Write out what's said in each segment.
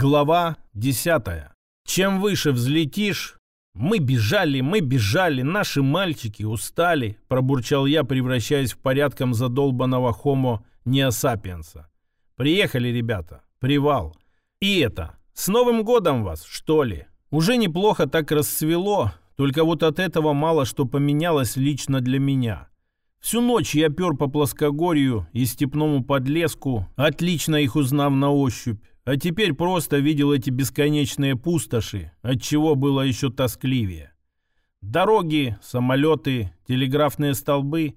Глава 10. Чем выше взлетишь... Мы бежали, мы бежали, наши мальчики устали, пробурчал я, превращаясь в порядком задолбанного хомо неосапиенса. Приехали, ребята, привал. И это, с Новым годом вас, что ли? Уже неплохо так расцвело, только вот от этого мало что поменялось лично для меня. Всю ночь я пер по плоскогорью и степному подлеску, отлично их узнав на ощупь, а теперь просто видел эти бесконечные пустоши, от чего было еще тоскливее. Дороги, самолеты, телеграфные столбы.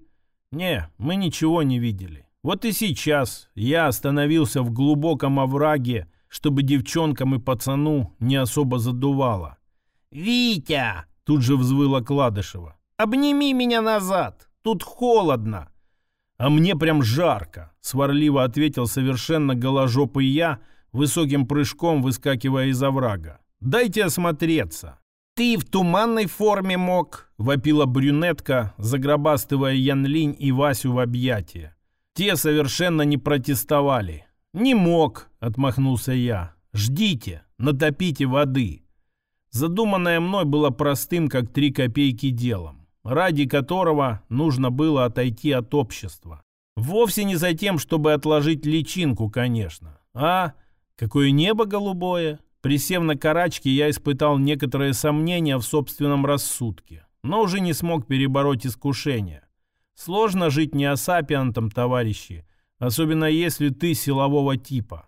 Не, мы ничего не видели. Вот и сейчас я остановился в глубоком овраге, чтобы девчонкам и пацану не особо задувало. «Витя!» — тут же взвыла Кладышева. «Обними меня назад! Тут холодно!» «А мне прям жарко!» — сварливо ответил совершенно голожопый я — высоким прыжком выскакивая из оврага. «Дайте осмотреться!» «Ты в туманной форме мог!» — вопила брюнетка, загробастывая Янлинь и Васю в объятия. Те совершенно не протестовали. «Не мог!» — отмахнулся я. «Ждите, натопите воды!» Задуманное мной было простым, как три копейки делом, ради которого нужно было отойти от общества. Вовсе не за тем, чтобы отложить личинку, конечно, а Какое небо голубое! Присев на карачки, я испытал некоторые сомнения в собственном рассудке, но уже не смог перебороть искушение. Сложно жить неосапиантом, товарищи, особенно если ты силового типа.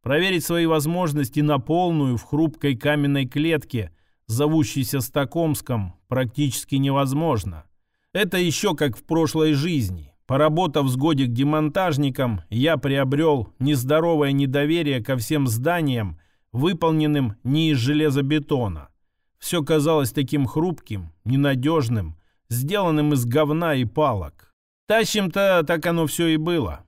Проверить свои возможности на полную в хрупкой каменной клетке, зовущейся Стокомском, практически невозможно. Это еще как в прошлой жизни. Поработав с годик демонтажником, я приобрел нездоровое недоверие ко всем зданиям, выполненным не из железобетона. Все казалось таким хрупким, ненадежным, сделанным из говна и палок. Тащим-то так оно все и было.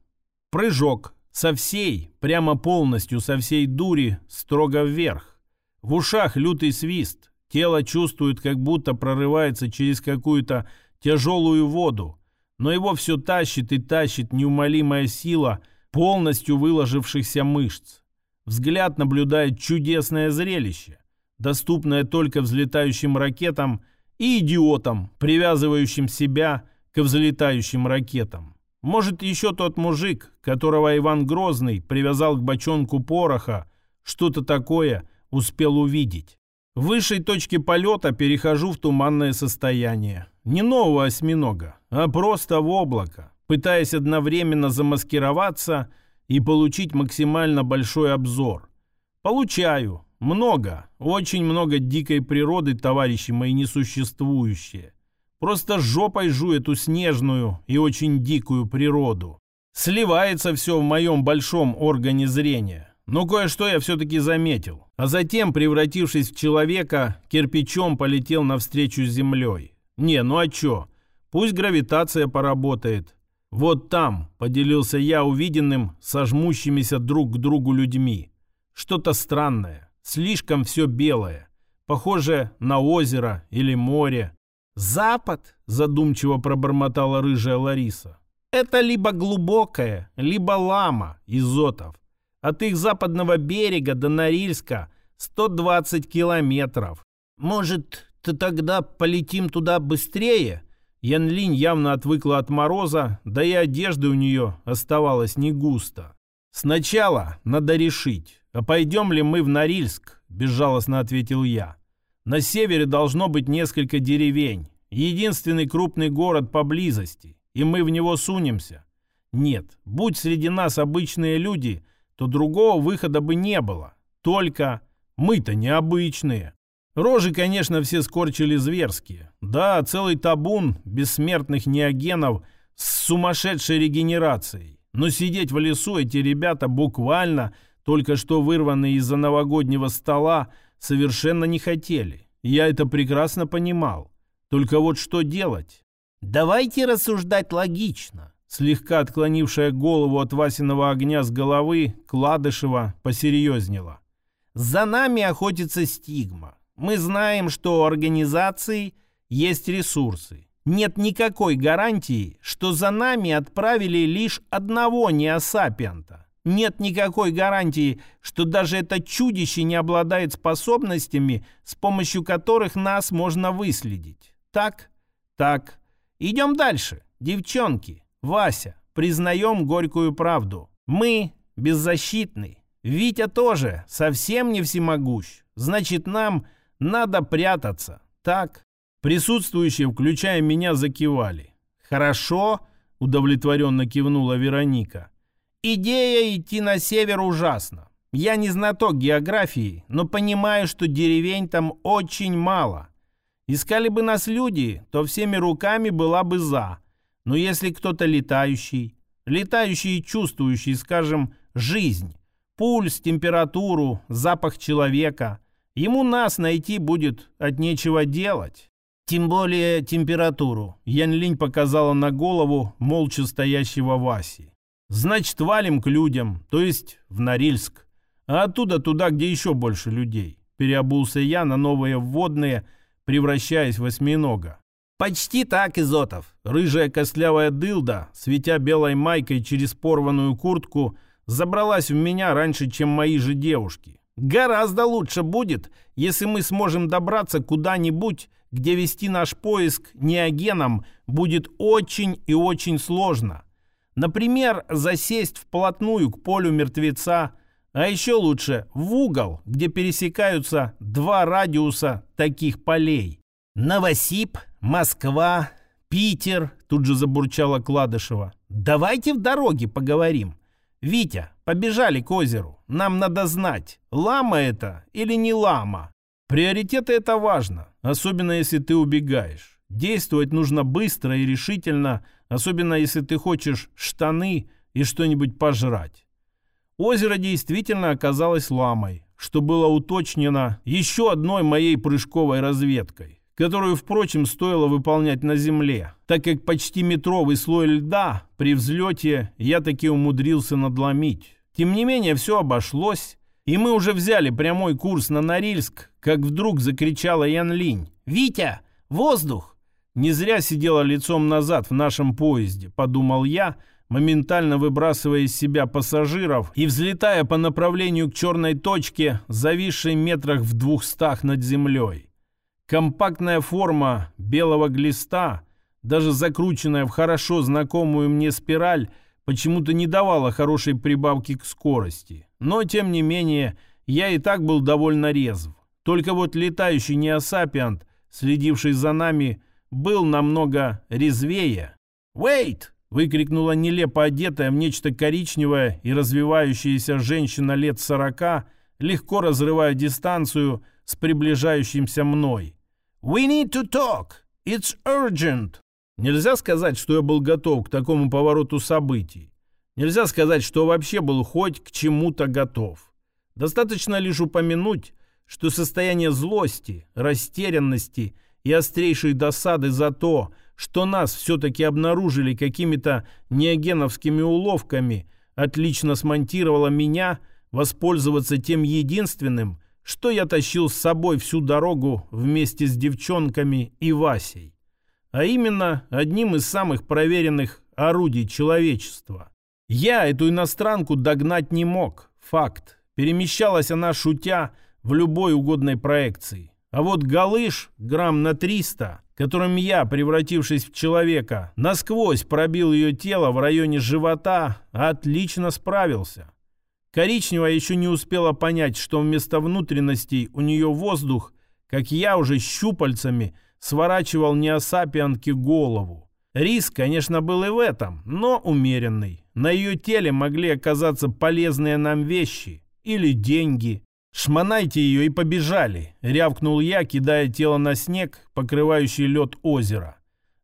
Прыжок со всей, прямо полностью со всей дури, строго вверх. В ушах лютый свист, тело чувствует, как будто прорывается через какую-то тяжелую воду, но его все тащит и тащит неумолимая сила полностью выложившихся мышц. Взгляд наблюдает чудесное зрелище, доступное только взлетающим ракетам и идиотам, привязывающим себя к взлетающим ракетам. Может, еще тот мужик, которого Иван Грозный привязал к бочонку пороха, что-то такое успел увидеть. В высшей точке полета перехожу в туманное состояние. Не нового осьминога, а просто в облако, пытаясь одновременно замаскироваться и получить максимально большой обзор. Получаю. Много, очень много дикой природы, товарищи мои несуществующие. Просто жопой жу эту снежную и очень дикую природу. Сливается все в моем большом органе зрения. Но кое-что я все-таки заметил. А затем, превратившись в человека, кирпичом полетел навстречу с землей. Не, ну а чё? Пусть гравитация поработает. Вот там, поделился я увиденным со друг к другу людьми. Что-то странное, слишком все белое. Похоже на озеро или море. «Запад?» – задумчиво пробормотала рыжая Лариса. «Это либо глубокое, либо лама, Изотов. От их западного берега до Норильска 120 километров. Может, ты тогда полетим туда быстрее?» Янлинь явно отвыкла от мороза, да и одежды у нее оставалось не густо. «Сначала надо решить, а пойдем ли мы в Норильск?» – безжалостно ответил я. «На севере должно быть несколько деревень, единственный крупный город поблизости, и мы в него сунемся. Нет, будь среди нас обычные люди – то другого выхода бы не было. Только мы-то необычные. Рожи, конечно, все скорчили зверские. Да, целый табун бессмертных неогенов с сумасшедшей регенерацией. Но сидеть в лесу эти ребята буквально, только что вырванные из-за новогоднего стола, совершенно не хотели. Я это прекрасно понимал. Только вот что делать? Давайте рассуждать логично. Слегка отклонившая голову от Васиного огня с головы, Кладышева посерьезнела. «За нами охотится стигма. Мы знаем, что у организации есть ресурсы. Нет никакой гарантии, что за нами отправили лишь одного неосапианта. Нет никакой гарантии, что даже это чудище не обладает способностями, с помощью которых нас можно выследить. Так? Так. Идем дальше. Девчонки, Вася, признаем горькую правду. Мы беззащитны. Витя тоже совсем не всемогущ. Значит, нам надо прятаться. Так? Присутствующие, включая меня, закивали. «Хорошо», — удовлетворенно кивнула Вероника. «Идея идти на север ужасна. Я не знаток географии, но понимаю, что деревень там очень мало. Искали бы нас люди, то всеми руками была бы за. Но если кто-то летающий, летающий и чувствующий, скажем, жизнь, пульс, температуру, запах человека, ему нас найти будет от нечего делать. Тем более температуру. Ян Линь показала на голову молча стоящего Васи. Значит, валим к людям, то есть в Норильск. А оттуда туда, где еще больше людей. Переобулся я на новые вводные, превращаясь в осьминога. «Почти так, Изотов!» Рыжая костлявая дылда, светя белой майкой через порванную куртку, забралась в меня раньше, чем мои же девушки. «Гораздо лучше будет, если мы сможем добраться куда-нибудь, где вести наш поиск неогеном будет очень и очень сложно. Например, засесть вплотную к полю мертвеца, а еще лучше в угол, где пересекаются два радиуса таких полей. Новосиб, Москва, Питер, тут же забурчала Кладышева. Давайте в дороге поговорим. Витя, побежали к озеру. Нам надо знать, лама это или не лама. Приоритеты это важно, особенно если ты убегаешь. Действовать нужно быстро и решительно, особенно если ты хочешь штаны и что-нибудь пожрать. Озеро действительно оказалось ламой, что было уточнено еще одной моей прыжковой разведкой, которую, впрочем, стоило выполнять на земле, так как почти метровый слой льда при взлете я таки умудрился надломить. Тем не менее, все обошлось, и мы уже взяли прямой курс на Норильск, как вдруг закричала Ян Линь. «Витя, воздух!» Не зря сидела лицом назад в нашем поезде, подумал я, моментально выбрасывая из себя пассажиров и взлетая по направлению к черной точке, зависшей метрах в двухстах над землей. Компактная форма белого глиста, даже закрученная в хорошо знакомую мне спираль, почему-то не давала хорошей прибавки к скорости. Но, тем не менее, я и так был довольно резв. Только вот летающий неосапиант, следивший за нами, был намного резвее. «Wait!» — выкрикнула нелепо одетая в нечто коричневое и развивающаяся женщина лет сорока, легко разрывая дистанцию с приближающимся мной. «We need to talk! It's urgent!» Нельзя сказать, что я был готов к такому повороту событий. Нельзя сказать, что вообще был хоть к чему-то готов. Достаточно лишь упомянуть, что состояние злости, растерянности и острейшей досады за то, что нас все-таки обнаружили какими-то неогеновскими уловками, отлично смонтировало меня воспользоваться тем единственным, что я тащил с собой всю дорогу вместе с девчонками и Васей а именно одним из самых проверенных орудий человечества. Я эту иностранку догнать не мог, факт. Перемещалась она, шутя, в любой угодной проекции. А вот Галыш, грамм на 300, которым я, превратившись в человека, насквозь пробил ее тело в районе живота, отлично справился. Коричневая еще не успела понять, что вместо внутренностей у нее воздух, как я уже щупальцами – сворачивал неосапианке голову. Риск, конечно, был и в этом, но умеренный. На ее теле могли оказаться полезные нам вещи или деньги. «Шмонайте ее и побежали!» — рявкнул я, кидая тело на снег, покрывающий лед озера.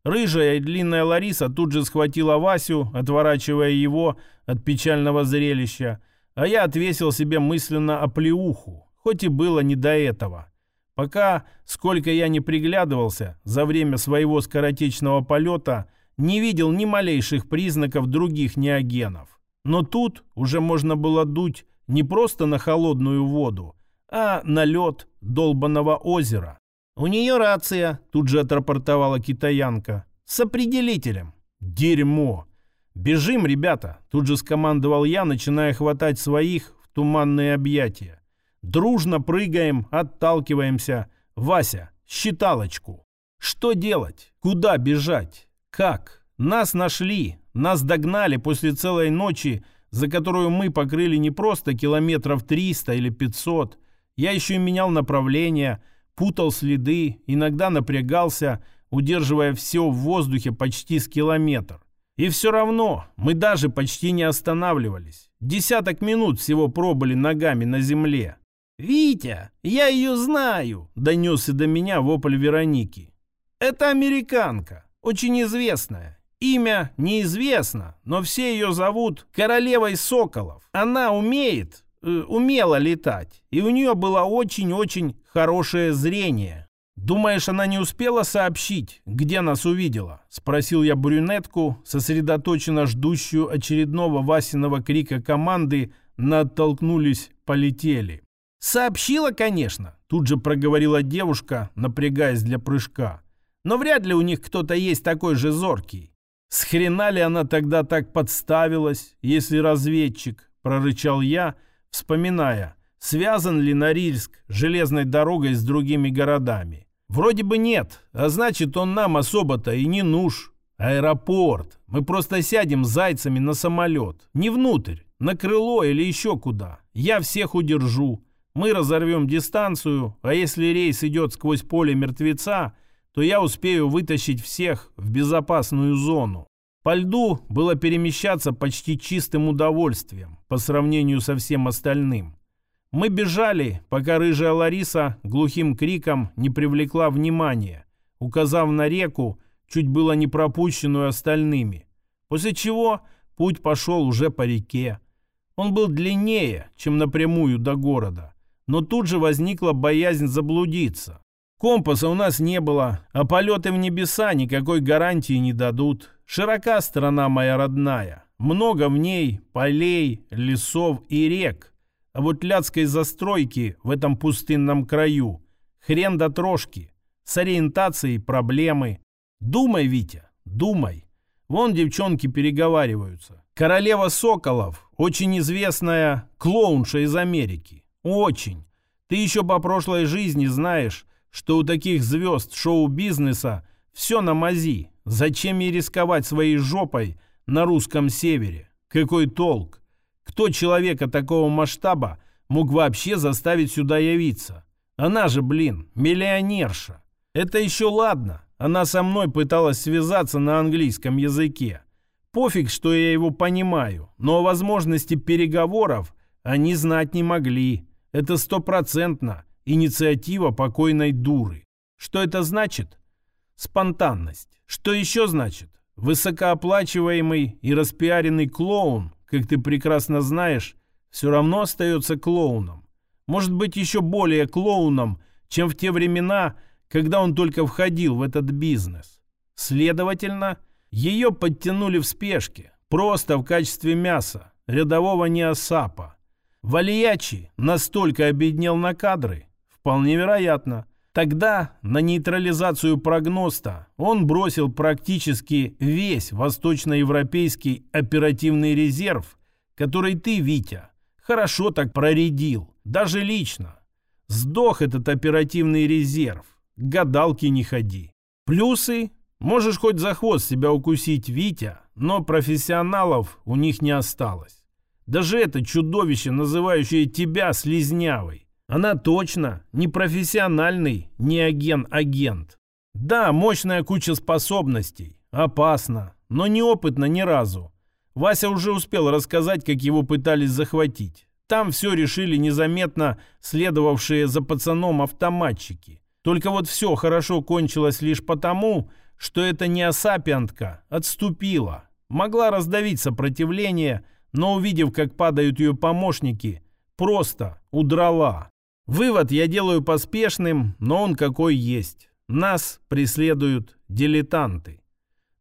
Рыжая и длинная Лариса тут же схватила Васю, отворачивая его от печального зрелища, а я отвесил себе мысленно оплеуху, хоть и было не до этого. Пока, сколько я не приглядывался за время своего скоротечного полета, не видел ни малейших признаков других неогенов. Но тут уже можно было дуть не просто на холодную воду, а на лед долбанного озера. «У нее рация», — тут же отрапортовала китаянка. «С определителем». «Дерьмо!» «Бежим, ребята!» — тут же скомандовал я, начиная хватать своих в туманные объятия. «Дружно прыгаем, отталкиваемся. Вася, считалочку!» Что делать? Куда бежать? Как? Нас нашли, нас догнали после целой ночи, за которую мы покрыли не просто километров 300 или 500. Я еще и менял направление, путал следы, иногда напрягался, удерживая все в воздухе почти с километр. И все равно мы даже почти не останавливались. Десяток минут всего пробыли ногами на земле. «Витя, я ее знаю!» — донесся до меня вопль Вероники. «Это американка, очень известная. Имя неизвестно, но все ее зовут Королевой Соколов. Она умеет, э, умела летать, и у нее было очень-очень хорошее зрение. «Думаешь, она не успела сообщить, где нас увидела?» — спросил я брюнетку, сосредоточенно ждущую очередного Васиного крика команды на «оттолкнулись, полетели». «Сообщила, конечно», — тут же проговорила девушка, напрягаясь для прыжка. «Но вряд ли у них кто-то есть такой же зоркий». «С хрена ли она тогда так подставилась, если разведчик?» — прорычал я, вспоминая, связан ли Норильск железной дорогой с другими городами. Вроде бы нет, а значит он нам особо-то и не нуж. Аэропорт. Мы просто сядем зайцами на самолет. Не внутрь, на крыло или еще куда. Я всех удержу. Мы разорвем дистанцию, а если рейс идет сквозь поле мертвеца, то я успею вытащить всех в безопасную зону. По льду было перемещаться почти чистым удовольствием по сравнению со всем остальным. Мы бежали, пока рыжая Лариса глухим криком не привлекла внимания, указав на реку, чуть было не пропущенную остальными. После чего путь пошел уже по реке. Он был длиннее, чем напрямую до города, но тут же возникла боязнь заблудиться. Компаса у нас не было, а полеты в небеса никакой гарантии не дадут. Широка страна моя родная, много в ней полей, лесов и рек. А вот ляцкой застройки в этом пустынном краю хрен до трошки. С ориентацией проблемы. Думай, Витя, думай. Вон девчонки переговариваются. Королева Соколов, очень известная клоунша из Америки. Очень. Ты еще по прошлой жизни знаешь, что у таких звезд шоу-бизнеса все на мази. Зачем ей рисковать своей жопой на русском севере? Какой толк? Кто человека такого масштаба мог вообще заставить сюда явиться? Она же, блин, миллионерша. Это еще ладно. Она со мной пыталась связаться на английском языке. Пофиг, что я его понимаю, но о возможности переговоров они знать не могли. Это стопроцентно инициатива покойной дуры. Что это значит? Спонтанность. Что еще значит? Высокооплачиваемый и распиаренный клоун, как ты прекрасно знаешь, все равно остается клоуном. Может быть, еще более клоуном, чем в те времена, когда он только входил в этот бизнес. Следовательно, ее подтянули в спешке, просто в качестве мяса, рядового неосапа. Валиячи настолько обеднел на кадры? Вполне вероятно. Тогда на нейтрализацию прогноста он бросил практически весь восточноевропейский оперативный резерв, который ты, Витя, хорошо так проредил, даже лично. Сдох этот оперативный резерв, гадалки не ходи. Плюсы Можешь хоть за хвост себя укусить, Витя, но профессионалов у них не осталось. Даже это чудовище, называющее тебя слизнявой, она точно не профессиональный, не агент-агент. Да, мощная куча способностей, опасно, но неопытно ни разу. Вася уже успел рассказать, как его пытались захватить. Там все решили незаметно следовавшие за пацаном автоматчики. Только вот все хорошо кончилось лишь потому, что эта неосапиантка отступила. Могла раздавить сопротивление, но увидев, как падают ее помощники, просто удрала. Вывод я делаю поспешным, но он какой есть. Нас преследуют дилетанты.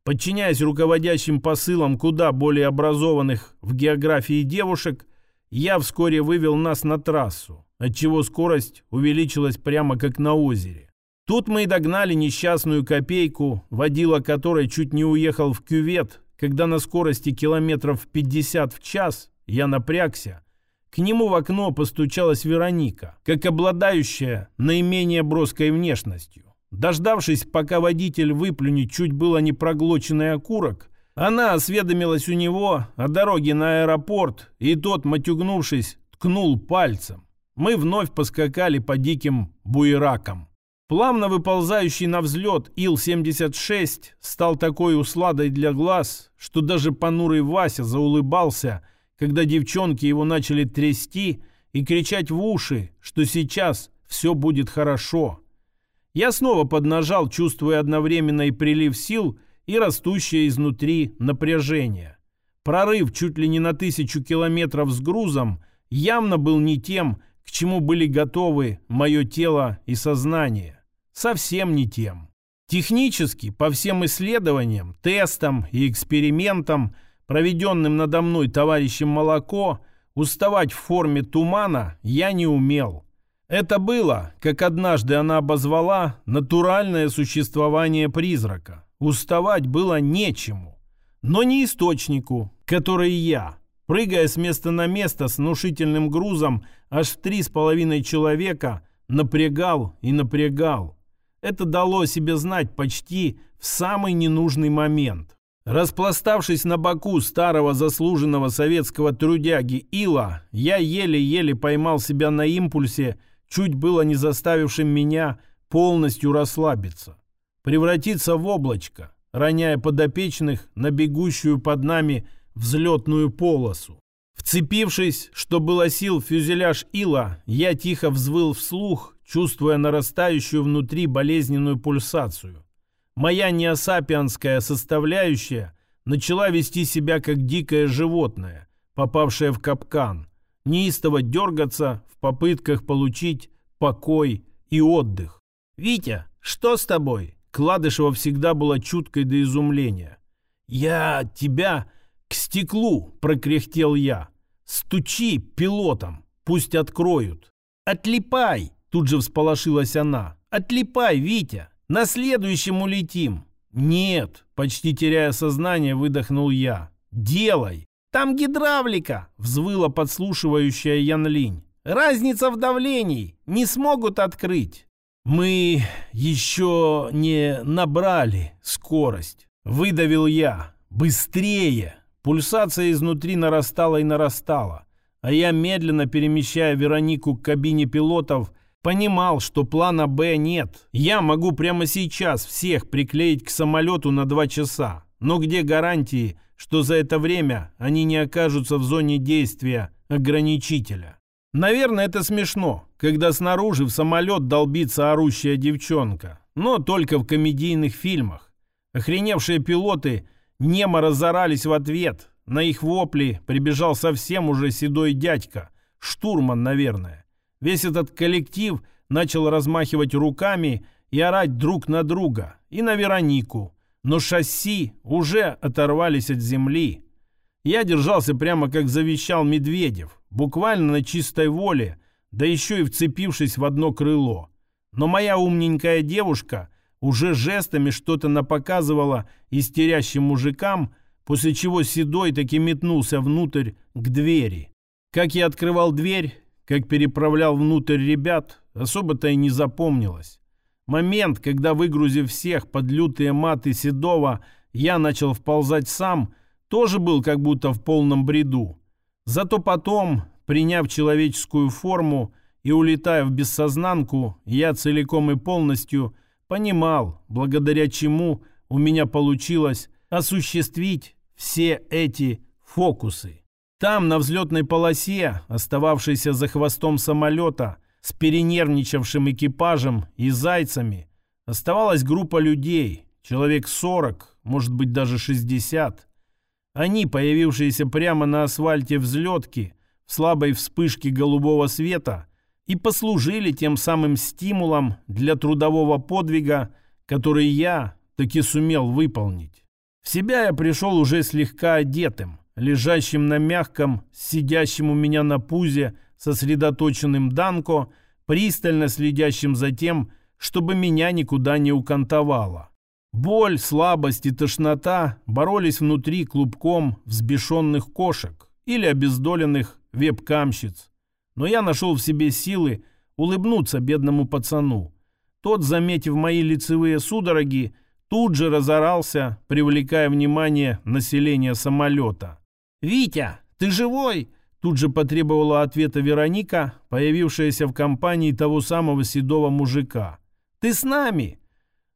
Подчиняясь руководящим посылам куда более образованных в географии девушек, я вскоре вывел нас на трассу, отчего скорость увеличилась прямо как на озере. Тут мы и догнали несчастную копейку, водила которой чуть не уехал в кювет, когда на скорости километров 50 в час я напрягся, к нему в окно постучалась Вероника, как обладающая наименее броской внешностью. Дождавшись, пока водитель выплюнет чуть было не проглоченный окурок, она осведомилась у него о дороге на аэропорт, и тот, матюгнувшись, ткнул пальцем. Мы вновь поскакали по диким буеракам. Плавно выползающий на взлет Ил-76 стал такой усладой для глаз, что даже понурый Вася заулыбался, когда девчонки его начали трясти и кричать в уши, что сейчас все будет хорошо. Я снова поднажал, чувствуя одновременно и прилив сил, и растущее изнутри напряжение. Прорыв чуть ли не на тысячу километров с грузом явно был не тем, к чему были готовы мое тело и сознание совсем не тем. Технически, по всем исследованиям, тестам и экспериментам, проведенным надо мной товарищем Молоко, уставать в форме тумана я не умел. Это было, как однажды она обозвала, натуральное существование призрака. Уставать было нечему. Но не источнику, который я, прыгая с места на место с внушительным грузом аж три с половиной человека, напрягал и напрягал. Это дало себе знать почти в самый ненужный момент. Распластавшись на боку старого заслуженного советского трудяги Ила, я еле-еле поймал себя на импульсе, чуть было не заставившим меня полностью расслабиться. Превратиться в облачко, роняя подопечных на бегущую под нами взлетную полосу. Вцепившись, что было сил фюзеляж Ила, я тихо взвыл вслух, чувствуя нарастающую внутри болезненную пульсацию. Моя неосапианская составляющая начала вести себя как дикое животное, попавшее в капкан, неистово дергаться в попытках получить покой и отдых. «Витя, что с тобой?» Кладышева всегда была чуткой до изумления. «Я тебя к стеклу!» – прокряхтел я. «Стучи пилотам, пусть откроют!» «Отлипай!» Тут же всполошилась она. «Отлипай, Витя! На следующем улетим!» «Нет!» — почти теряя сознание, выдохнул я. «Делай!» «Там гидравлика!» — взвыла подслушивающая Ян Линь. «Разница в давлении! Не смогут открыть!» «Мы еще не набрали скорость!» — выдавил я. «Быстрее!» Пульсация изнутри нарастала и нарастала, а я, медленно перемещая Веронику к кабине пилотов, Понимал, что плана «Б» нет. Я могу прямо сейчас всех приклеить к самолету на два часа. Но где гарантии, что за это время они не окажутся в зоне действия ограничителя? Наверное, это смешно, когда снаружи в самолет долбится орущая девчонка. Но только в комедийных фильмах. Охреневшие пилоты немо разорались в ответ. На их вопли прибежал совсем уже седой дядька. Штурман, наверное. Весь этот коллектив начал размахивать руками и орать друг на друга и на Веронику. Но шасси уже оторвались от земли. Я держался прямо как завещал Медведев, буквально на чистой воле, да еще и вцепившись в одно крыло. Но моя умненькая девушка уже жестами что-то напоказывала истерящим мужикам, после чего Седой таки метнулся внутрь к двери. Как я открывал дверь, как переправлял внутрь ребят, особо-то и не запомнилось. Момент, когда, выгрузив всех под лютые маты Седова, я начал вползать сам, тоже был как будто в полном бреду. Зато потом, приняв человеческую форму и улетая в бессознанку, я целиком и полностью понимал, благодаря чему у меня получилось осуществить все эти фокусы. Там, на взлетной полосе, остававшейся за хвостом самолета, с перенервничавшим экипажем и зайцами, оставалась группа людей, человек 40, может быть даже 60. Они, появившиеся прямо на асфальте взлетки, в слабой вспышке голубого света, и послужили тем самым стимулом для трудового подвига, который я таки сумел выполнить. В себя я пришел уже слегка одетым, лежащим на мягком, сидящим у меня на пузе, сосредоточенным Данко, пристально следящим за тем, чтобы меня никуда не укантовало. Боль, слабость и тошнота боролись внутри клубком взбешенных кошек или обездоленных вебкамщиц. Но я нашел в себе силы улыбнуться бедному пацану. Тот, заметив мои лицевые судороги, тут же разорался, привлекая внимание населения самолета. «Витя, ты живой?» Тут же потребовала ответа Вероника, появившаяся в компании того самого седого мужика. «Ты с нами?»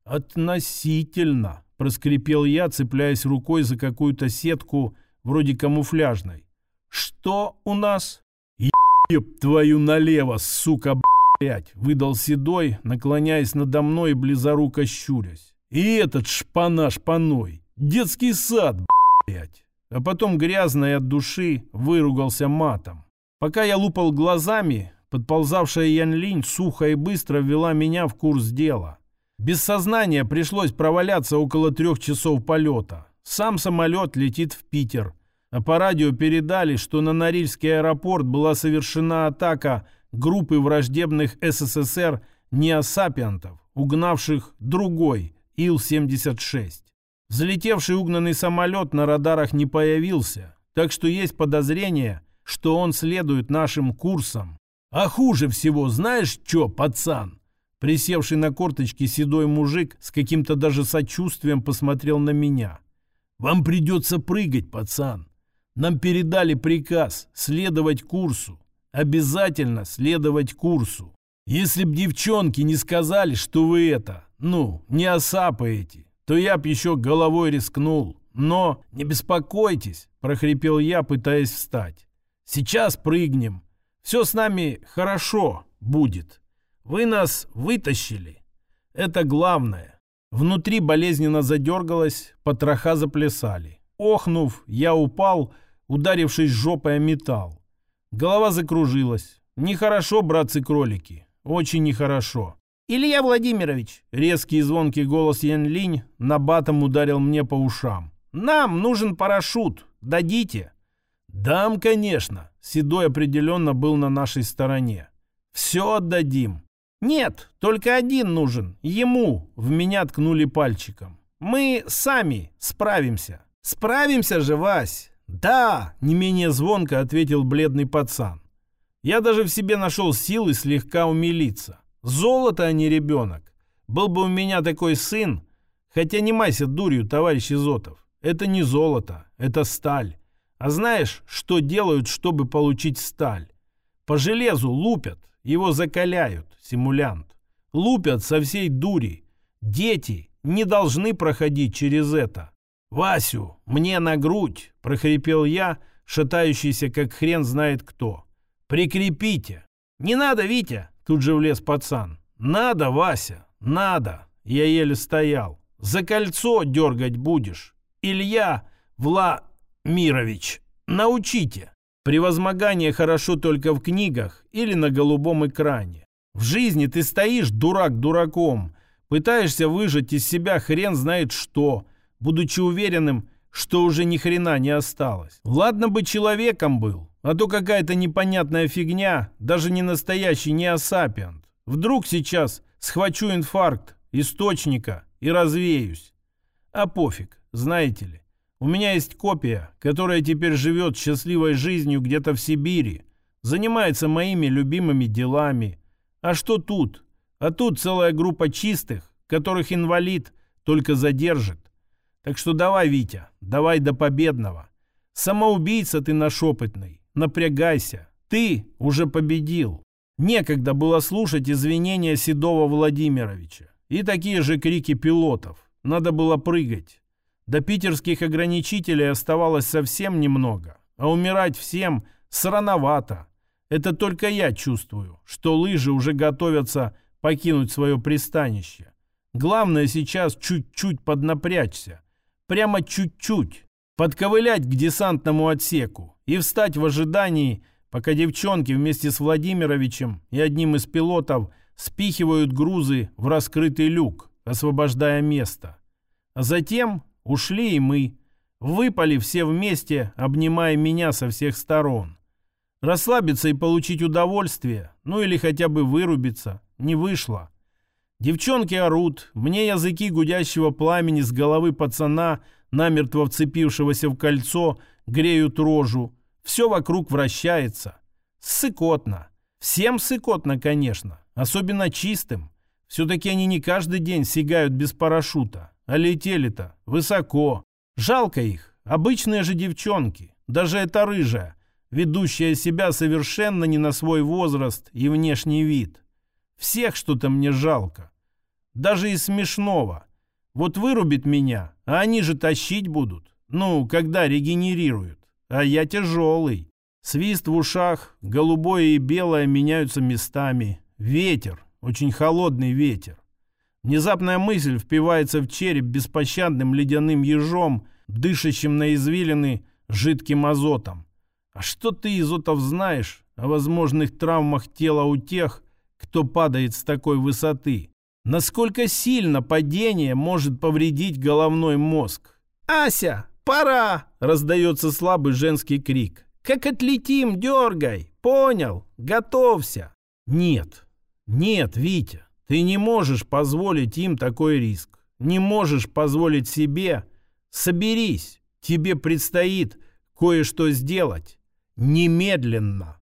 «Относительно», — проскрипел я, цепляясь рукой за какую-то сетку вроде камуфляжной. «Что у нас?» «Еб твою налево, сука, блядь!» — выдал Седой, наклоняясь надо мной близоруко щурясь. «И этот шпана шпаной! Детский сад, блядь!» А потом грязно и от души выругался матом. Пока я лупал глазами, подползавшая Ян Линь сухо и быстро ввела меня в курс дела. Без сознания пришлось проваляться около трех часов полета. Сам самолет летит в Питер — а по радио передали, что на Норильский аэропорт была совершена атака группы враждебных СССР неосапиантов, угнавших другой Ил-76. Взлетевший угнанный самолет на радарах не появился, так что есть подозрение, что он следует нашим курсам. А хуже всего, знаешь что, пацан? Присевший на корточки седой мужик с каким-то даже сочувствием посмотрел на меня. Вам придется прыгать, пацан. Нам передали приказ следовать курсу. Обязательно следовать курсу. Если б девчонки не сказали, что вы это, ну, не осапаете, то я б еще головой рискнул. Но не беспокойтесь, прохрипел я, пытаясь встать. Сейчас прыгнем. Все с нами хорошо будет. Вы нас вытащили. Это главное. Внутри болезненно задергалось, потроха заплясали. Охнув, я упал ударившись жопой о металл. Голова закружилась. Нехорошо, братцы-кролики. Очень нехорошо. «Илья Владимирович!» Резкий и звонкий голос Ян Линь на батом ударил мне по ушам. «Нам нужен парашют. Дадите?» «Дам, конечно!» Седой определенно был на нашей стороне. «Все отдадим!» «Нет, только один нужен. Ему!» В меня ткнули пальчиком. «Мы сами справимся!» «Справимся же, Вась!» «Да!» — не менее звонко ответил бледный пацан. Я даже в себе нашел силы слегка умилиться. Золото, а не ребенок. Был бы у меня такой сын, хотя не майся дурью, товарищ Изотов. Это не золото, это сталь. А знаешь, что делают, чтобы получить сталь? По железу лупят, его закаляют, симулянт. Лупят со всей дури. Дети не должны проходить через это. «Васю, мне на грудь!» — прохрипел я, шатающийся, как хрен знает кто. «Прикрепите!» «Не надо, Витя!» — тут же влез пацан. «Надо, Вася, надо!» Я еле стоял. «За кольцо дергать будешь!» «Илья Владимирович, научите!» Превозмогание хорошо только в книгах или на голубом экране. В жизни ты стоишь дурак дураком, пытаешься выжать из себя хрен знает что — будучи уверенным, что уже ни хрена не осталось. Ладно бы человеком был, а то какая-то непонятная фигня, даже не настоящий неосапиант. Вдруг сейчас схвачу инфаркт источника и развеюсь. А пофиг, знаете ли. У меня есть копия, которая теперь живет счастливой жизнью где-то в Сибири, занимается моими любимыми делами. А что тут? А тут целая группа чистых, которых инвалид только задержит. Так что давай, Витя, давай до победного. Самоубийца ты наш опытный. Напрягайся. Ты уже победил. Некогда было слушать извинения Седова Владимировича. И такие же крики пилотов. Надо было прыгать. До питерских ограничителей оставалось совсем немного. А умирать всем срановато. Это только я чувствую, что лыжи уже готовятся покинуть свое пристанище. Главное сейчас чуть-чуть поднапрячься. Прямо чуть-чуть. Подковылять к десантному отсеку и встать в ожидании, пока девчонки вместе с Владимировичем и одним из пилотов спихивают грузы в раскрытый люк, освобождая место. А затем ушли и мы. Выпали все вместе, обнимая меня со всех сторон. Расслабиться и получить удовольствие, ну или хотя бы вырубиться, не вышло. Девчонки орут, мне языки гудящего пламени с головы пацана, намертво вцепившегося в кольцо, греют рожу. Все вокруг вращается. Сыкотно. Всем сыкотно, конечно. Особенно чистым. Все-таки они не каждый день сигают без парашюта. А летели-то высоко. Жалко их. Обычные же девчонки. Даже эта рыжая, ведущая себя совершенно не на свой возраст и внешний вид. Всех что-то мне жалко. Даже и смешного. Вот вырубит меня, а они же тащить будут. Ну, когда регенерируют. А я тяжелый. Свист в ушах, голубое и белое меняются местами. Ветер, очень холодный ветер. Внезапная мысль впивается в череп беспощадным ледяным ежом, дышащим на извилины жидким азотом. А что ты, Изотов, знаешь о возможных травмах тела у тех, кто падает с такой высоты? Насколько сильно падение может повредить головной мозг? «Ася, пора!» – раздается слабый женский крик. «Как отлетим, дергай! Понял? Готовься!» «Нет, нет, Витя, ты не можешь позволить им такой риск. Не можешь позволить себе. Соберись, тебе предстоит кое-что сделать. Немедленно!»